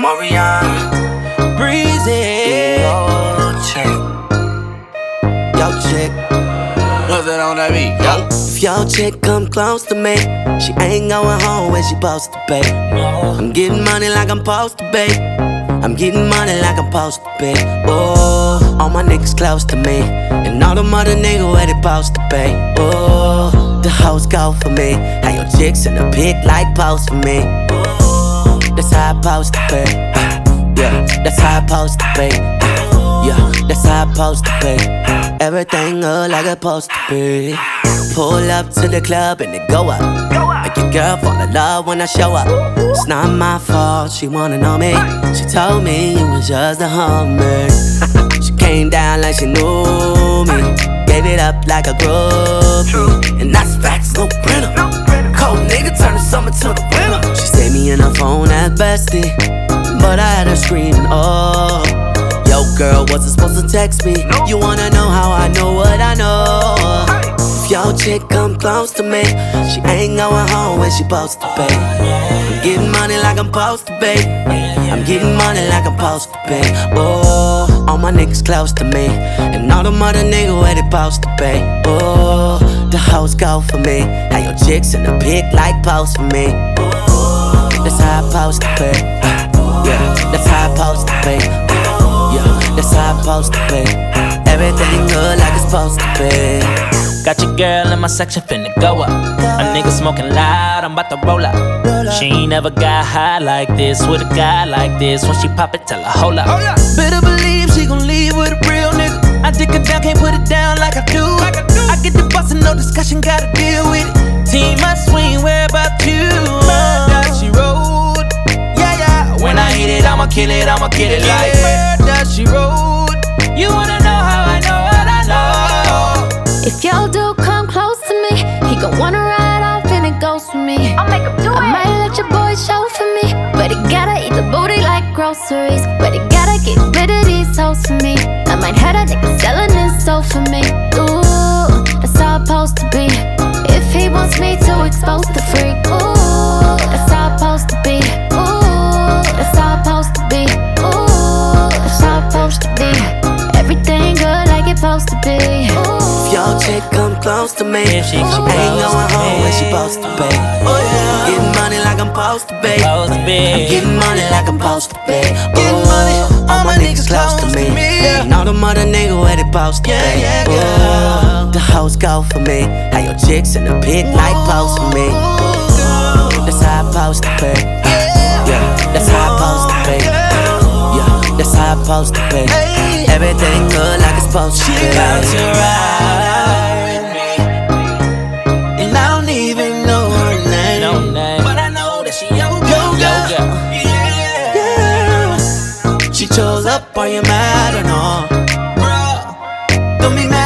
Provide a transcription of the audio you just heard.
Omarion. Breezy. Yo, chick. Yo, chick. What's that on that beat? Yo. If your chick come close to me, she ain't going home when she supposed to be. I'm getting money like I'm supposed to be. I'm getting money like I'm supposed to be. Oh, all my niggas close to me, and all the mother niggas where they supposed to be. Oh, the hoes go for me. How your chicks in the pic like post for me. Oh, how I supposed to be. Yeah, that's how I supposed to be. Yeah, that's how I supposed to be. Everything look like it's supposed to be. Pull up to the club and it go up. Make your girl fall in love when I show up. It's not my fault, she wanna know me. She told me you was just a hummer. she came down like she knew me. Gave it up like a groupie. And that's facts, no printer. Cold nigga turn the summer to the winter. Bestie. But I had her screaming, oh. Yo, girl, wasn't supposed to text me. You wanna know how I know what I know? If your chick come close to me, she ain't going home when she supposed to be. I'm getting money like I'm supposed to pay. I'm getting money like I'm supposed to pay. Oh, all my niggas close to me, and all the mother niggas where they supposed to be. Oh, the hoes go for me. How your chicks in the pic like post for me. That's how I supposed to be. Yeah, that's how I supposed to be. Yeah, that's how I supposed to be. Everything good like it's supposed to be. Got your girl in my section finna go up. A nigga smoking loud, I'm about to roll up. She ain't never got high like this with a guy like this. When she pop it, tell her hold up. Oh, Better believe she gon' leave with a real nigga. I dick her down, can't put it down like I do. I get the bus and no discussion, gotta deal with it. Team, I swing, where about you? I'ma kill it, I'ma kill it like murder, she rode. You wanna know how I know what I know? If y'all do come close to me, he gon' wanna ride off and it goes for me. I'll make him do I might let your boy show for me, but he gotta eat the booty like groceries. But he gotta get rid of these hoes for me. I might have a nigga selling his soul be. Ooh. If your chick come close to me, If she she come ain't close going to home when she me. supposed to be. Oh yeah, getting money like I'm supposed to be. Supposed to be. I'm getting money like I'm supposed to be. Getting money, all my niggas close to me. And all the mother niggas where they supposed to Yeah, be. yeah, Ooh, girl. the hoes go for me. How your chicks in the pic like post for me. That's how I supposed to be. Yeah, that's how I supposed to be. Yeah, that's how I supposed to be. Everything good like it's supposed to. She about to ride and I don't even know her name. But I know that she Yeah. yeah. She chose up on you don't be mad.